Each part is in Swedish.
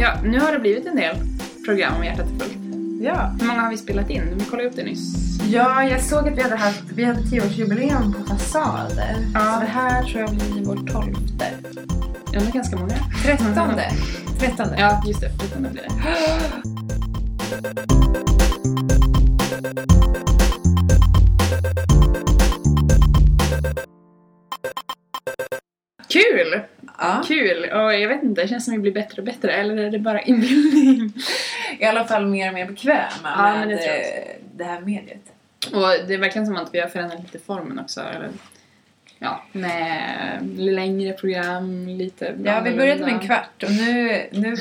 Ja, nu har det blivit en del program om hjärtat är fullt. Ja. Hur många har vi spelat in? Vi kollade upp det nyss. ja, jag såg att vi hade haft vi hade tioårsjubileum på Fasader. Ja. Så det här tror jag blir vår tolfte. Ja, det är ganska många. Trettonde. Trettonde. Ja, just det. Trettonde blir det. Kul! Ja. Kul! Och jag vet inte, det känns som vi blir bättre och bättre. Eller är det bara inbildning? I alla fall mer och mer bekväma Ja, med det det här mediet. Och det är verkligen som att vi har förändrat lite formen också. Eller, ja, med längre program, lite Ja, vi började med en kvart och nu, nu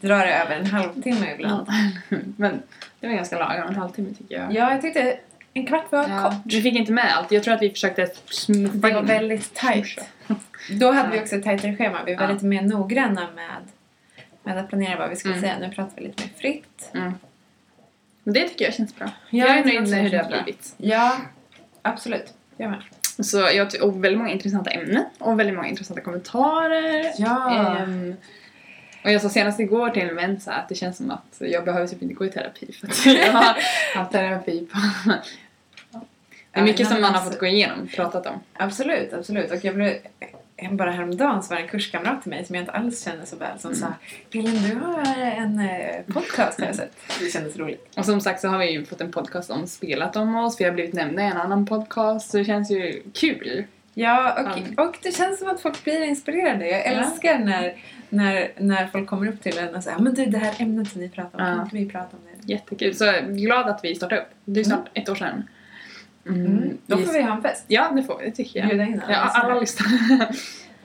drar det över en halvtimme ibland. Ja. Men det var ganska lagom, en halvtimme tycker jag. Ja, jag tyckte en kvart var Ja, kort. Vi fick inte med allt. Jag tror att vi försökte smutta Det var väldigt tajt. Då hade vi också ett tajtare schema. Vi var Ja. lite mer noggranna med, med att planera vad vi skulle Mm. säga. Nu pratar vi lite mer fritt. Mm. Men det tycker jag känns bra. Ja, jag är nöjd med hur det har blivit. Ja, absolut. Jag med. Så jag och väldigt många intressanta ämnen och väldigt många intressanta kommentarer. Ja. Ehm, och jag sa senast igår till en vän så att det känns som att jag behöver typ inte gå i terapi för att jag har haft terapi på... Det är Ja, mycket som man har alltså- fått gå igenom, pratat om. Absolut, absolut. Och jag blev, bara häromdagen så var det en kurskamrat till mig som jag inte alls känner så väl som Mm. sa Elin, du har en eh, podcast har jag sett. Det kändes roligt. Och som sagt så har vi ju fått en podcast om spelat om oss, vi har blivit nämnda i en annan podcast så det känns ju kul. Ja, och, och det känns som att folk blir inspirerade. Jag älskar när, när, när folk kommer upp till en och säger men du, det här ämnet som ni pratar om, Ja. kan inte vi prata om det? Jättekul. Så jag är glad att vi startade upp. Det är snart ett år sedan. Mm. Mm. Då får vi ha en fest. Ja, det får vi. Det tycker jag. Bjuda in alla Ja, alla lyssnar.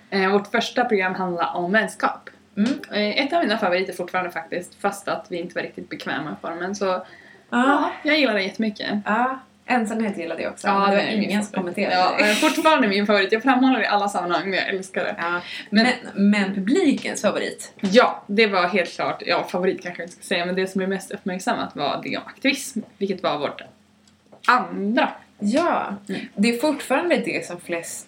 Eh, Vårt första program handlar om vänskap. Mm. Eh, Ett av mina favoriter fortfarande faktiskt, fast att vi inte var riktigt bekväma med formen. Så Ja. ja, jag gillar det jättemycket. ja. Ensamhet gillade jag också. men det var ingen som kommenterade Ja, fortfarande min favorit. Jag framhåller det i alla sammanhang, men jag älskar det. Ja. Men- Men, men publikens favorit. Ja, det var helt klart, ja favorit kanske jag inte ska säga, men det som blev mest uppmärksammat var det om aktivism, vilket var vårt andra. Ja, Mm. det är fortfarande det som flest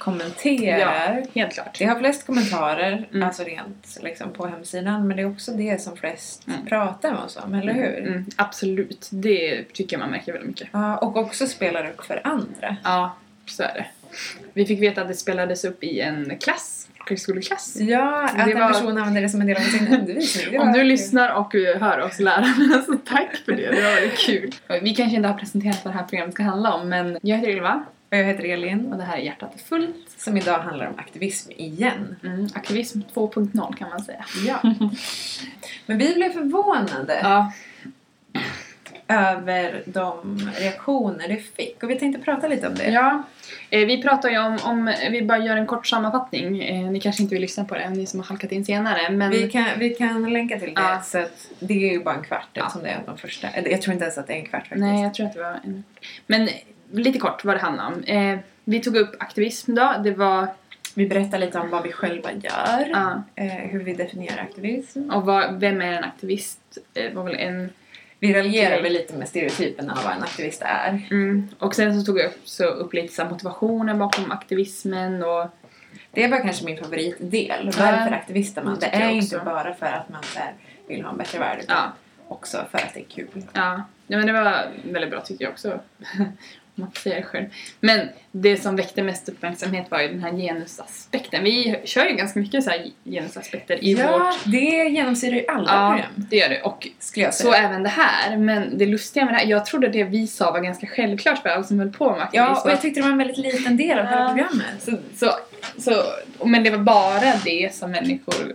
kommenterar. Helt klart. Det har flest kommentarer, Mm. alltså rent liksom, på hemsidan, men det är också det som flest Mm. pratar med oss om, eller hur? Mm, absolut, det tycker jag man märker väldigt mycket. Ja, och också spelar upp för andra. Ja, så är det. Vi fick veta att det spelades upp i en klass, folkhögskoleklass. Ja, att Det en var- person använder det som en del av sin undervisning. Om du kul. lyssnar och hör oss lärarna, så tack för det. Det var väldigt kul. Vi kanske inte har presenterat vad det här programmet ska handla om, men jag heter Ylva Och jag heter Elin, och det här är Hjärtat är fullt. som idag handlar om aktivism igen. Mm, aktivism 2.0 kan man säga. Ja. Men vi blev förvånade Ja, över de reaktioner det fick och vi tänkte prata lite om det. Ja, eh, vi pratar ju om, om, vi bara gör en kort sammanfattning. Eh, ni kanske inte vill lyssna på det, ni som har halkat in senare. Men Vi kan, vi kan länka till det, Ja. så att det är ju bara en kvart Ja. eftersom det är de första. Jag tror inte ens att det är en kvart faktiskt. nej, jag tror att det var en... Men lite kort vad det handlar om. Eh, vi tog upp aktivism då. Det var, Vi berättar lite om vad vi själva gör, ja, eh, hur vi definierar aktivism. och vad, vem är en aktivist? Eh, var väl en, Vi raljerar väl lite med stereotypen av vad en aktivist är. mm, och sen så tog jag upp, så upp lite så motivationen bakom aktivismen och Det var kanske min favoritdel. Varför aktivistar man? Det är också. inte bara för att man här, vill ha en bättre värld utan ja, också för att det är kul. Ja, ja men det var väldigt bra tycker jag också. Man det själv. Men det som väckte mest uppmärksamhet var ju den här genusaspekten. Vi kör ju ganska mycket så genusaspekter i ja, vårt... det genomsyrar ju alla Ja, program. det gör det. Och så även det här. Men det lustiga med det här, jag trodde det vi sa var ganska självklart för alla som höll på med aktivism. Ja, och jag tyckte det var en väldigt liten del av hela Ja. programmet. så, så, så, men det var bara det som människor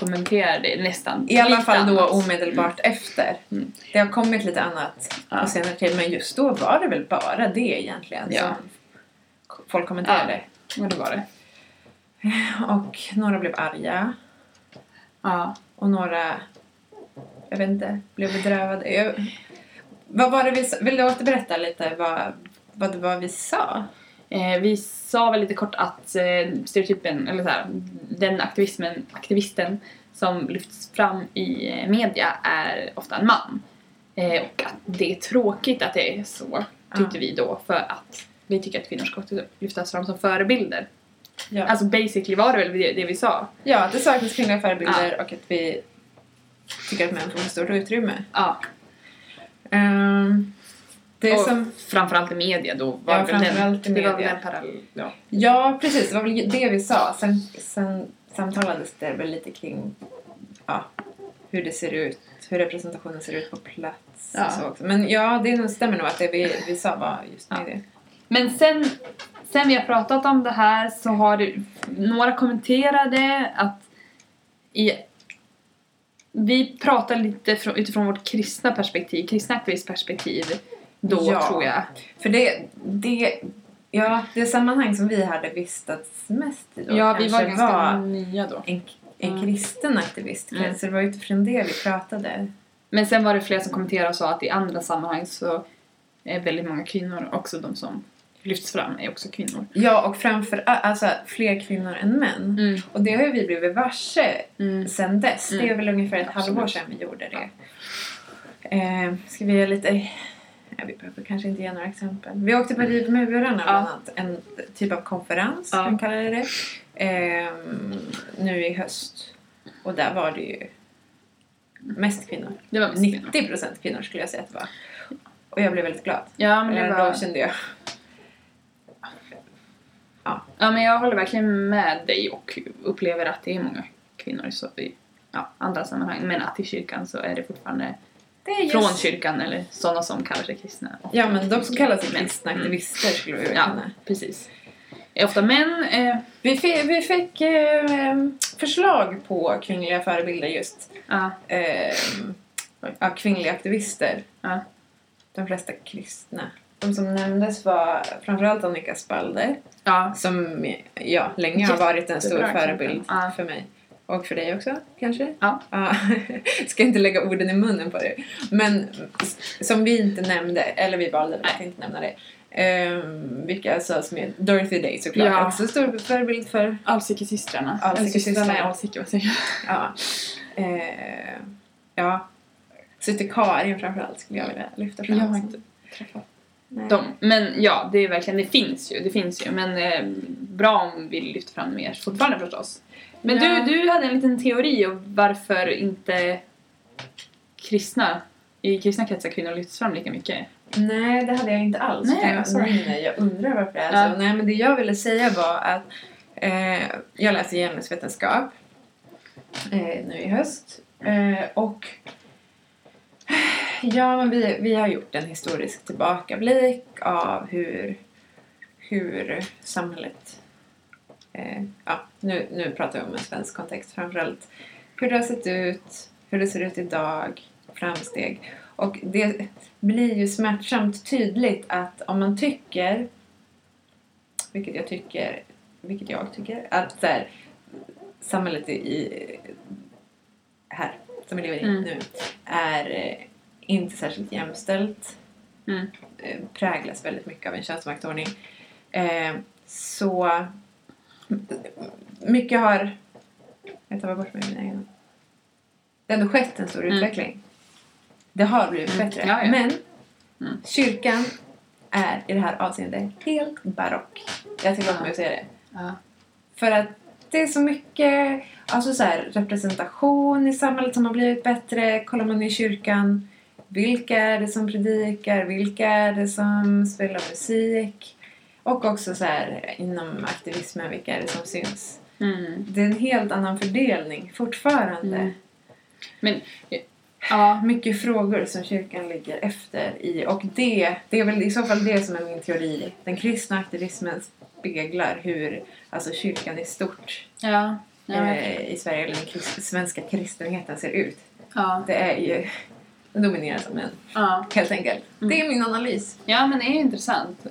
kommenterade nästan. I alla fall då annat. omedelbart efter. Mm. Det har kommit lite annat Ja. på senare tid men just då var det väl bara det egentligen Ja. som folk kommenterade. Ja, det var det. Och några blev arga Ja. och några, jag vet inte, blev bedrövade. Jag, vad var det vi? Vill du återberätta lite vad, vad det var vi sa? Eh, vi sa väl lite kort att eh, stereotypen, eller så här, den aktivismen, aktivisten som lyfts fram i eh, media är ofta en man. Eh, och att det är tråkigt att det är så. tyckte vi då, för att vi tycker att kvinnor ska lyftas fram som förebilder. Ja. Alltså basically var det väl det, det vi sa? ja, att det saknas kvinnliga förebilder och att vi tycker att män får för stort utrymme. Ja. Ehm, det är och som... framförallt i media då var Ja, väl den, framförallt i det var väl media. parallell... Ja. Ja, precis. Det var väl det vi sa. Sen, sen samtalades det väl lite kring ja, hur det ser ut, hur representationen ser ut på plats Ja. och så också. Men ja, det stämmer nog att det vi, vi sa var just Ja. det. Men sen, sen vi har pratat om det här så har det, några kommenterade att i, vi pratar lite från, utifrån vårt kristna perspektiv, kristna aktivistperspektiv då Ja. tror jag. För det, det, ja, det sammanhang som vi hade vistats mest i då ja, vi var ganska nya då. en, en Mm. kristen aktivistkrets. Mm. Så det var utifrån det vi pratade. Men sen var det flera som kommenterade och sa att i andra sammanhang så är väldigt många kvinnor också de som lyfts fram är också kvinnor. Ja, och framför alltså fler kvinnor än män. Mm. Och det har ju vi blivit varse Mm. sen dess. Det är Mm. väl ungefär ett Absolut. halvår sedan vi gjorde det. Eh, ska vi ge lite... Ja, vi behöver kanske inte ge några exempel. Vi åkte på Rivmurarna bland annat. En typ av konferens, Ja. kan man kalla det det. Eh, nu i höst. Och där var det ju mest kvinnor. Det var mest kvinnor. 90 procent kvinnor skulle jag säga att det var. Och jag blev väldigt glad. Ja, men det var... Då kände jag... Ja, men jag håller verkligen med dig och upplever att det är många kvinnor så i ja, andra sammanhang. Men att i kyrkan så är det fortfarande just... från kyrkan eller sådana som kallar sig kristna. Ja, men de som kallar sig kristna Mm. aktivister skulle vi väl Ja, precis. Är ofta män. Eh, Vi fick, vi fick eh, förslag på kvinnliga förebilder just. ja, Eh, ja, kvinnliga aktivister. Ja. De flesta kristna. De som nämndes var framförallt Annika Spalder. ja, Som ja, länge har varit en stor förebild för mig. Och för dig också, kanske? Ja. ja. Ska inte lägga orden i munnen på dig. Men som vi inte nämnde, eller vi valde att inte nämna det. Um, vilka sades med? Dorothy Day såklart. Ja. Också stor förebild för Alsike-systrarna. Alsike-systrarna. Alsike, vad säger jag? Ja. Eh, ja. Syster Karin framförallt skulle jag vilja lyfta fram. Jag har inte träffat dem. Men ja, det är verkligen, det finns ju, det finns ju. Men eh, bra om vi lyfter fram mer fortfarande förstås. Men Ja. du, du hade en liten teori om varför inte kristna, i kristna kretsar kvinnor lyfts fram lika mycket. Nej, det hade jag inte alls. Nej, jag, sorry. nej, nej, jag undrar varför det är Ja. så. Nej, men det jag ville säga var att eh, jag läste genusvetenskap eh, nu i höst. Eh, och ja, men vi, vi har gjort en historisk tillbakablick av hur, hur samhället eh, ja, nu, nu pratar jag om en svensk kontext framförallt. Hur det har sett ut, hur det ser ut idag, framsteg. Och det blir ju smärtsamt tydligt att om man tycker, vilket jag tycker, vilket jag tycker, att så här, samhället i, här, som vi lever i Mm. nu, är eh, inte särskilt jämställt. Mm. Eh, präglas väldigt mycket av en könsmaktordning. Eh, så mycket har... Jag tar bort mig mina egna. Det har ändå skett en stor Mm. utveckling. Det har blivit Mm. bättre. Ja, ja. Men Mm. kyrkan är i det här avseendet helt barock. Jag tillåter mig att säga det. För att det är så mycket alltså så här, representation i samhället som har blivit bättre. Kollar man i kyrkan, vilka är det som predikar? Vilka är det som spelar musik? Och också så här, inom aktivismen, vilka är det som syns? Mm. Det är en helt annan fördelning fortfarande. Mm. Men, ja, Mycket frågor som kyrkan ligger efter i och det, det är väl i så fall det som är min teori. Den kristna aktivismen speglar hur alltså kyrkan i stort ja. Ja, eh, i Sverige, eller den krist- svenska kristenheten ser ut. ja, Det är ju, domineras av män, helt enkelt. Mm. Det är min analys. ja, men det är intressant.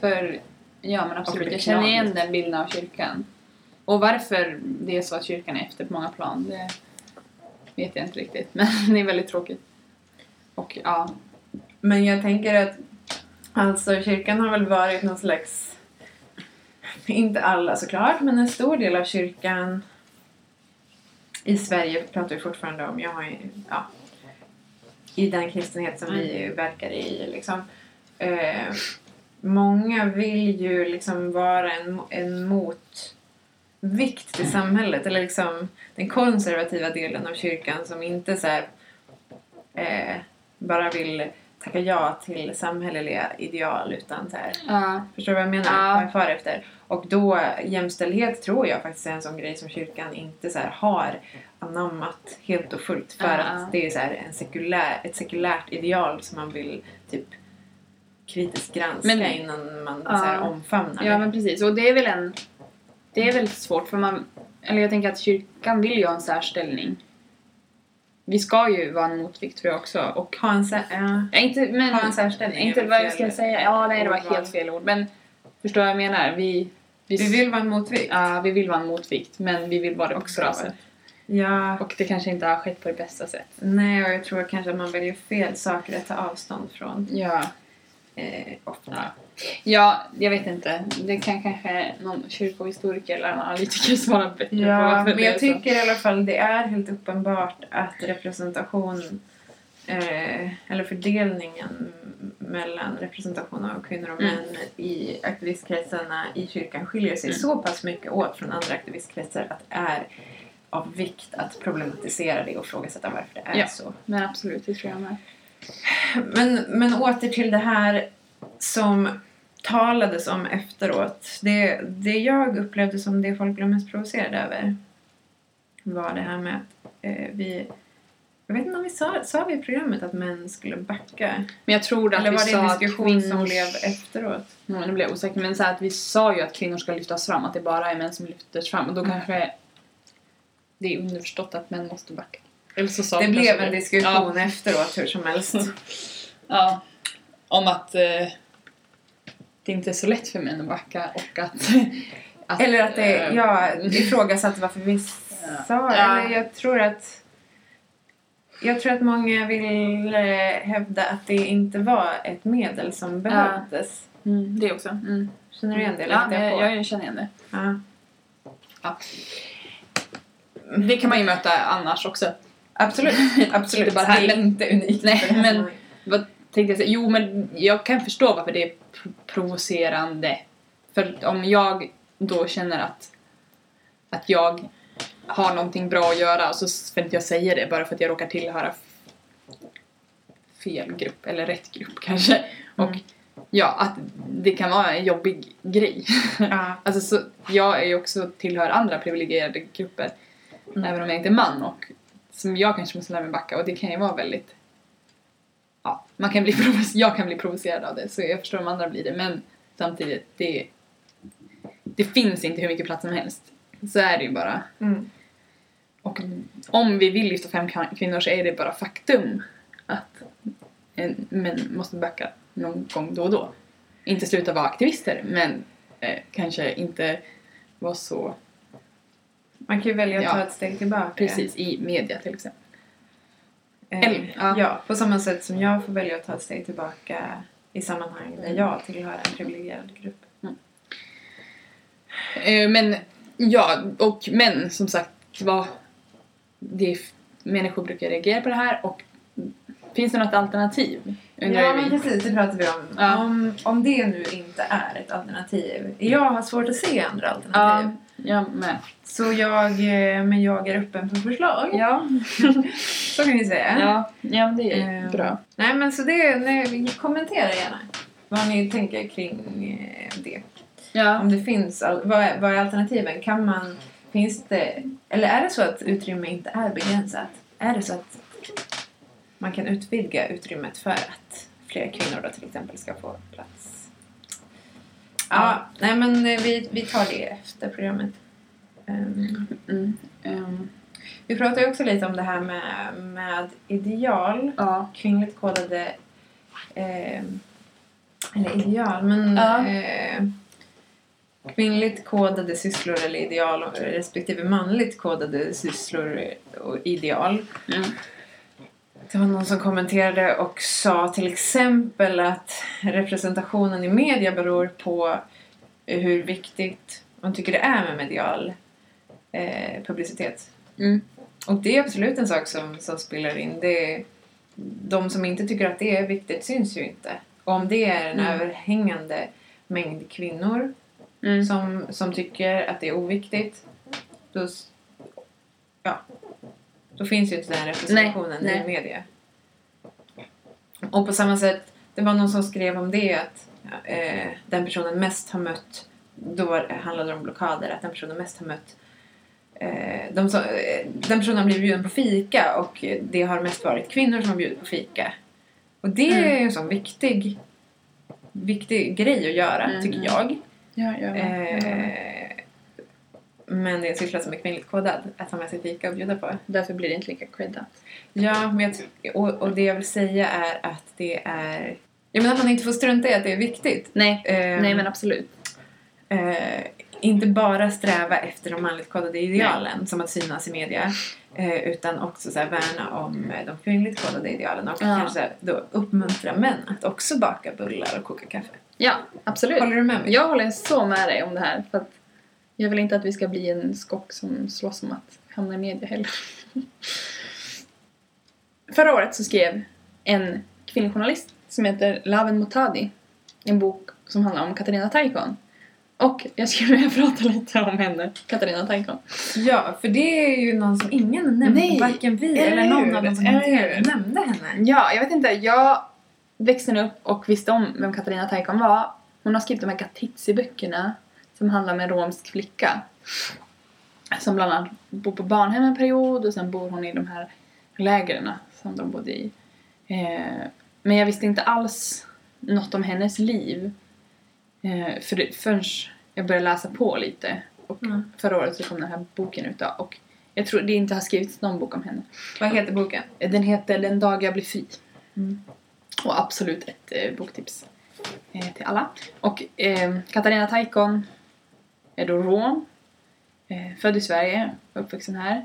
För, ja men absolut, jag känner igen den bilden av kyrkan. Och varför det är så att kyrkan är efter på många plan, det vet jag inte riktigt. Men det är väldigt tråkigt. Och ja, Men jag tänker att alltså kyrkan har väl varit någon slags, inte alla såklart, men en stor del av kyrkan i Sverige pratar vi fortfarande om, jag har ju, ja, i den kristenhet som vi verkar i liksom, eh, många vill ju liksom vara en, en motvikt till samhället. Eller liksom den konservativa delen av kyrkan som inte så här, eh, bara vill tacka ja till samhälleliga ideal utan så här, Ja. Förstår du vad jag menar? Ja. Vad jag far efter. Och då, jämställdhet tror jag faktiskt är en sån grej som kyrkan inte så här har anammat helt och fullt. För Ja. att det är så här en sekulär, ett sekulärt ideal som man vill typ kritiskt granska Men- innan man Ja. så här omfamnar Ja det. men precis och det är väl en Det är väldigt svårt för man Eller jag tänker att kyrkan vill ju ha en särställning Vi ska ju vara en motvikt tror jag också och Ha en, sä- ja, ja, inte, men, ha en särställning. är inte vad fel ska jag säga, ja nej det var helt fel ord men Förstår vad jag menar? Vi Vi, Vi vill vara en motvikt. ja, vi vill vara en motvikt men vi vill vara det på ett Också bra sätt Ja, Och det kanske inte har skett på det bästa sätt nej och jag tror kanske att man väljer fel saker att ta avstånd från. Ja Eh, ofta. Ja. Ja, jag vet inte. Det kan kanske någon kyrkohistoriker eller analytiker svara bättre på. Ja, varför men det jag så. tycker i alla fall det är helt uppenbart att representation eh, eller fördelningen mellan representation av kvinnor och Mm. män i aktivistkretsarna i kyrkan skiljer sig Mm. så pass mycket åt från andra aktivistkretsar att det är av vikt att problematisera det och ifrågasätta varför det är Ja. så. Men absolut, det tror jag med. Men, men åter till det här som talades om efteråt. Det, det jag upplevde som det folk blev mest provocerade över var det här med att eh, vi... Jag vet inte om vi sa, sa vi i programmet att män skulle backa? Men jag tror att Eller vi var det sa en diskussion kvinnor... som blev efteråt? Ja, nu blev jag osäker. Men så att vi sa ju att kvinnor ska lyftas fram. Att det bara är män som lyftes fram. Och då Mm. kanske det är underförstått att män måste backa. Eller så sa Det blev en det. diskussion efteråt hur som helst. Ja. Om att eh, det inte är så lätt för män att backa och att... att Eller att det, eh, jag ifrågasatte varför vi sa Ja. Eller jag tror att jag tror att många vill hävda att det inte var ett medel som behövdes. Mm, det också. Mm. Känner du igen det? Ja, hittar jag jag, känner igen det. ja. Ja. Det kan man ju möta annars också. Absolut. Absolut. Inte bara det det. är inte unikt. Nej, det men-. Vad tänkte jag säga? Jo, men jag kan förstå varför det är pro- provocerande. För om jag då känner att, att jag har någonting bra att göra och så får inte jag säga det bara för att jag råkar tillhöra fel grupp, eller rätt grupp kanske. Och Mm. ja, att det kan vara en jobbig grej. Ja. Alltså så, jag är ju också tillhör andra privilegierade grupper. Mm. Även om jag inte är man och som jag kanske måste lära mig backa och det kan ju vara väldigt Ja, man kan bli jag kan bli provocerad av det så jag förstår om andra blir det men samtidigt det det finns inte hur mycket plats som helst. Så är det ju bara. Mm. Och om vi vill lyfta fram kvinnor så är det bara faktum att män måste backa någon gång då och då. Inte sluta vara aktivister men eh, kanske inte vara så Man kan ju välja att Ja. ta ett steg tillbaka. precis i media till exempel. Eh, Eller- ja. ja. på samma sätt som jag får välja att ta ett steg tillbaka i sammanhang där jag tillhör en privilegierad grupp. Eh, men ja, och men som sagt, vad, det människor brukar reagera på det här och finns det något alternativ? Ja, men precis. Det pratar vi om. Ja. om. Om det nu inte är ett alternativ. Jag har svårt att se andra alternativ. Ja, jag med. Så jag, eh, men jag är öppen för förslag. Ja, Så kan vi säga. ja, ja det är Eh, bra. Nej, men så det, nej, kommentera gärna vad ni tänker kring eh, det. Ja. Om det finns, vad är, vad är alternativen? Kan man, finns det, eller är det så att utrymme inte är begränsat? Är det så att man kan utvidga utrymmet för att fler kvinnor då till exempel ska få plats? Ja, nej men eh, vi, vi tar det efter programmet. Ehm, Mm. ehm, vi pratade ju också lite om det här med, med ideal, ja. kvinnligt kodade eh, eller ideal, men Ja. eh, kvinnligt kodade sysslor eller ideal respektive manligt kodade sysslor och ideal. Mm. Det var någon som kommenterade och sa till exempel att representationen i media beror på hur viktigt man tycker det är med medial eh, publicitet. Mm. Och det är absolut en sak som, som spelar in. Det, de som inte tycker att det är viktigt syns ju inte. Och om det är en Mm. överhängande mängd kvinnor Mm. som, som tycker att det är oviktigt, då, ja, då finns ju inte den representationen Nej, i nej. media. Och på samma sätt, det var någon som skrev om det att eh, den personen mest har mött, då var- handlade det om blockader, att den personen mest har mött eh, de som, eh, den personen har blivit bjuden på fika och det har mest varit kvinnor som har bjudit på fika. Och det Mm. är ju en sån viktig, viktig grej att göra, Mm, tycker jag. Ja, ja, ja. Men det är en syssla som är kvinnligt kodad att ha med sig fika och bjuda på. Därför blir det inte lika creddat. Ja, men jag, och, och det jag vill säga är att det är... Jag menar att man inte får strunta i att det är viktigt. Nej, Eh, nej men absolut. eh, inte bara sträva efter de manligt kodade idealen som att synas i media. Eh, utan också så här, värna om eh, de kvinnligt kodade idealen och Ja. kanske då uppmuntra män att också baka bullar och koka kaffe. Ja, absolut. Håller du med mig? Jag håller så med dig om det här. För att jag vill inte att vi ska bli en skock som slåss om att hamna i media heller. Förra året så skrev en kvinnojournalist som heter Laven Motadi en bok som handlar om Katarina Taikon. Och jag skulle vilja prata lite om henne, Katarina Taikon. Ja, för det är ju någon som ingen nämnde, Nej, varken vi eller eller någon av dem som nämnde henne. Ja, jag vet inte. Jag växte upp och visste om vem Katarina Taikon var. Hon har skrivit de här Gatitsi-böckerna som handlar om en romsk flicka. Som bland annat bor på barnhem en period och sen bor hon i de här lägren som de bodde i. Eh, men jag visste inte alls något om hennes liv. Eh, för det, förrän jag började läsa på lite. Och Mm. förra året så kom den här boken ut då, och jag tror det inte har skrivits någon bok om henne. Vad heter boken? Den heter Den dag jag blir fri. Mm. Och absolut ett eh, boktips eh, till alla. Och eh, Katarina Taikon är då rom. Eh, född i Sverige, uppvuxen här.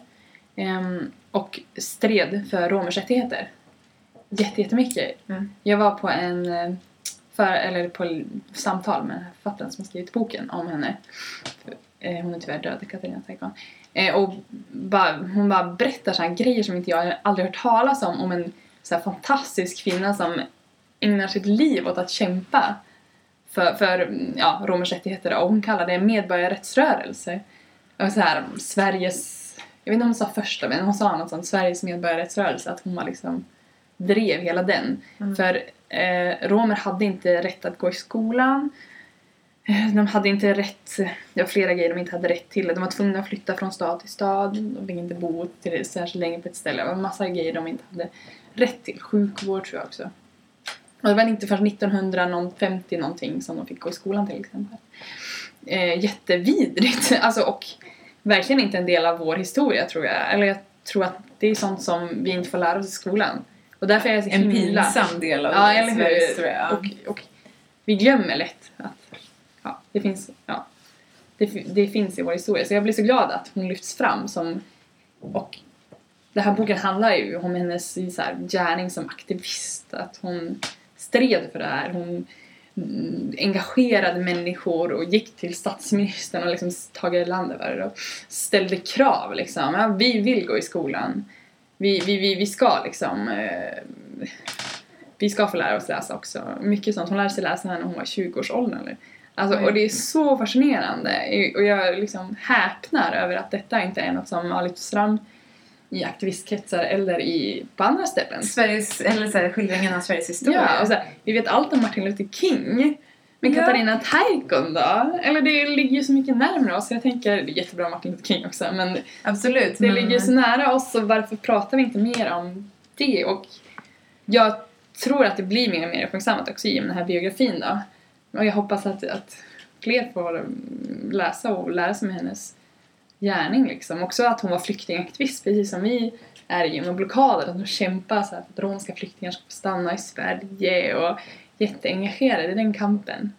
Ehm, och stred för romers rättigheter. Jätte, jättemycket. Mm. Jag var på en eh, för, eller på samtal med den här författaren som har skrivit boken om henne. Eh, hon är tyvärr död, Katarina Taikon. Och bara, hon bara berättar så här grejer som inte jag aldrig hört talas om. Om en så fantastisk kvinna som ägnar sitt liv åt att kämpa för, för ja, romers rättigheter. Och hon kallar det en medborgarrättsrörelse. Och så här, Sveriges, jag vet inte om hon sa första, men hon sa något sånt, Sveriges medborgarrättsrörelse. Att hon var liksom drev hela den. Mm. För eh, romer hade inte rätt att gå i skolan. Eh, De hade inte rätt, det var flera grejer de inte hade rätt till. De var tvungna att flytta från stad till stad. De fick inte bo till särskilt länge på ett ställe. Det var en massa grejer de inte hade rätt till. Sjukvård tror jag också. Och det var inte förrän 1950 någonting som de fick gå i skolan till exempel. Eh, jättevidrigt. Alltså, och verkligen inte en del av vår historia tror jag. Eller jag tror att det är sånt som vi inte får lära oss i skolan. Och därför är jag så En himla... pinsam del av Ja, eller hur? historia. Och, och vi glömmer lätt att ja, det finns, ja, det, det finns i vår historia. Så jag blir så glad att hon lyfts fram som, och den här boken handlar ju om hennes så här, gärning som aktivist. Att hon stred för det här. Hon mm, engagerade människor och gick till statsministern och liksom Tage Erlander och ställde krav liksom. Ja, vi vill gå i skolan. Vi, vi, vi, vi ska liksom eh, vi ska få lära oss läsa också. Mycket sånt. Hon lärde sig läsa när hon var 20-årsåldern. Eller? Alltså, Oj. och det är så fascinerande. Och jag liksom häpnar över att detta inte är något som lyfts fram i aktivistkretsar eller i, på andra ställen. Sveriges, eller så här, skildringen av Sveriges historia. Ja, och så här, vi vet allt om Martin Luther King. Men Ja. Katarina Taikon då? Eller det ligger ju så mycket närmare oss. Jag tänker, det är jättebra Martin Luther King också, men Absolut. det men- ligger så nära oss så varför pratar vi inte mer om det? Och jag tror att det blir mer och mer uppmärksammat också i den här biografin då. Och jag hoppas att, att fler får läsa och lära sig med hennes gärning liksom. Också att hon var flyktingaktivist precis som vi är genom blockader. Att hon kämpar så här för att romska flyktingar ska få stanna i Sverige och jätteengagerad i den kampen.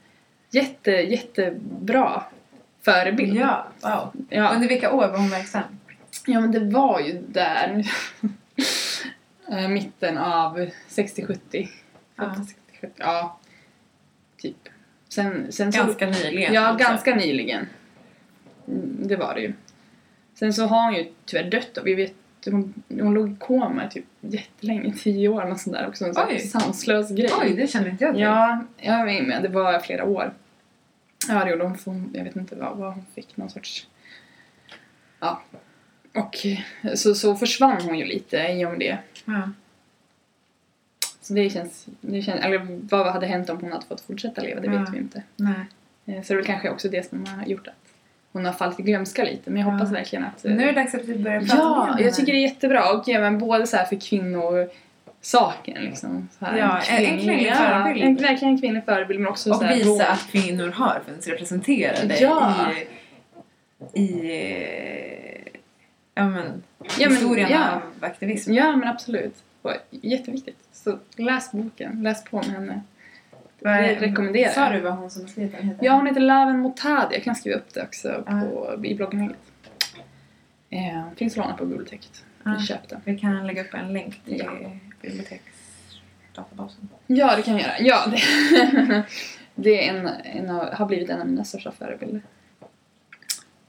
Jätte, jättebra förebild. Ja, wow. ja. Under vilka år var hon verksam? Ja men det var ju där. Eh, Mitten av 60-70. Ja. 50-60-70, ja. Typ. Sen, sen så, Ganska nyligen. Ja, alltså. ganska nyligen. Mm, Det var det ju. Sen så har hon ju tyvärr dött och vi vet hon, hon låg i koma typ jättelänge, tio år eller sånt där också. En sån Oj. sanslös grej. Oj, det kände inte jag till. Ja, jag vet inte, det var flera år. Ja, det gjorde hon. för hon- Jag vet inte vad, vad hon fick, någon sorts... Ja. Och så, så försvann hon ju lite i och med det. Ja. Så det känns, det känns... Eller vad hade hänt om hon hade fått fortsätta leva, det vet Ja. vi inte. Nej. Eh, Så det är väl kanske också det som har gjort att hon har fallit i glömska lite. Men jag hoppas Ja. verkligen att... eh, Nu är det dags att vi börjar prata Ja, om jag tycker det är jättebra. Och ja, men både så här för kvinnosaken liksom. Så här, Ja, en- en kvinnlig ja, förebild. En, verkligen en kvinnlig förebild men också Och så här, visa att kvinnor har funnits representerade Ja. i, i eh, ja, men, Ja, men- historien ja. av aktivism. Ja, men absolut. Jätteviktigt. Så läs boken, läs på med henne. Det rekommenderar Sa du vad hon som skrivit den heter? Ja, hon heter Laven Motadi. Jag kan skriva upp det också Ja. på, i blogginlägget. Eh, finns att låna på biblioteket. Ja. Köp den. Vi kan lägga upp en länk till Ja. biblioteksdatabasen. Ja, det kan jag göra. Ja, det, det är en, en av, har blivit en av mina största förebilder.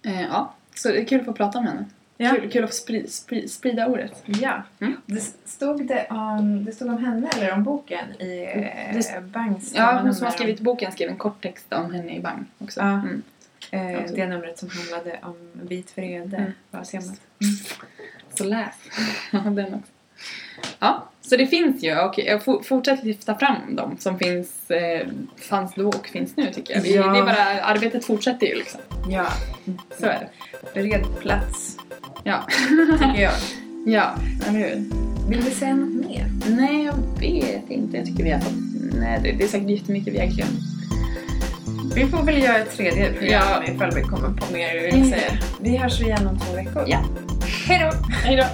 Eh, ja, så det är kul att få prata om henne. Ja. Kul, kul att få spri, spri, sprida ordet. Ja. Mm. Det, stod det, om, det stod om henne eller om boken i eh, Det- Bangs Ja, hon som har skrivit boken skrev en kort text om henne i Bang också. Ja. Mm. Eh, det numret som handlade om vit vrede Mm. var temat. Så läs den också. Ja, så det finns ju och jag for- fortsätter lyfta fram dem som finns, eh, fanns då och finns nu tycker jag. Vi, Ja. Det är bara, arbetet fortsätter ju liksom. Ja, Så är det. bered plats Ja, tycker jag. ja eller hur? Vill du säga något mer? Nej, jag vet inte. Jag tycker vi har fått... Nej, det, det är säkert jättemycket vi glömt. Vi får väl göra ett tredje program Ja. ifall vi kommer på mer vi vill Mm. säga. Vi hörs igen om två veckor. Ja. Hej då! Hej då!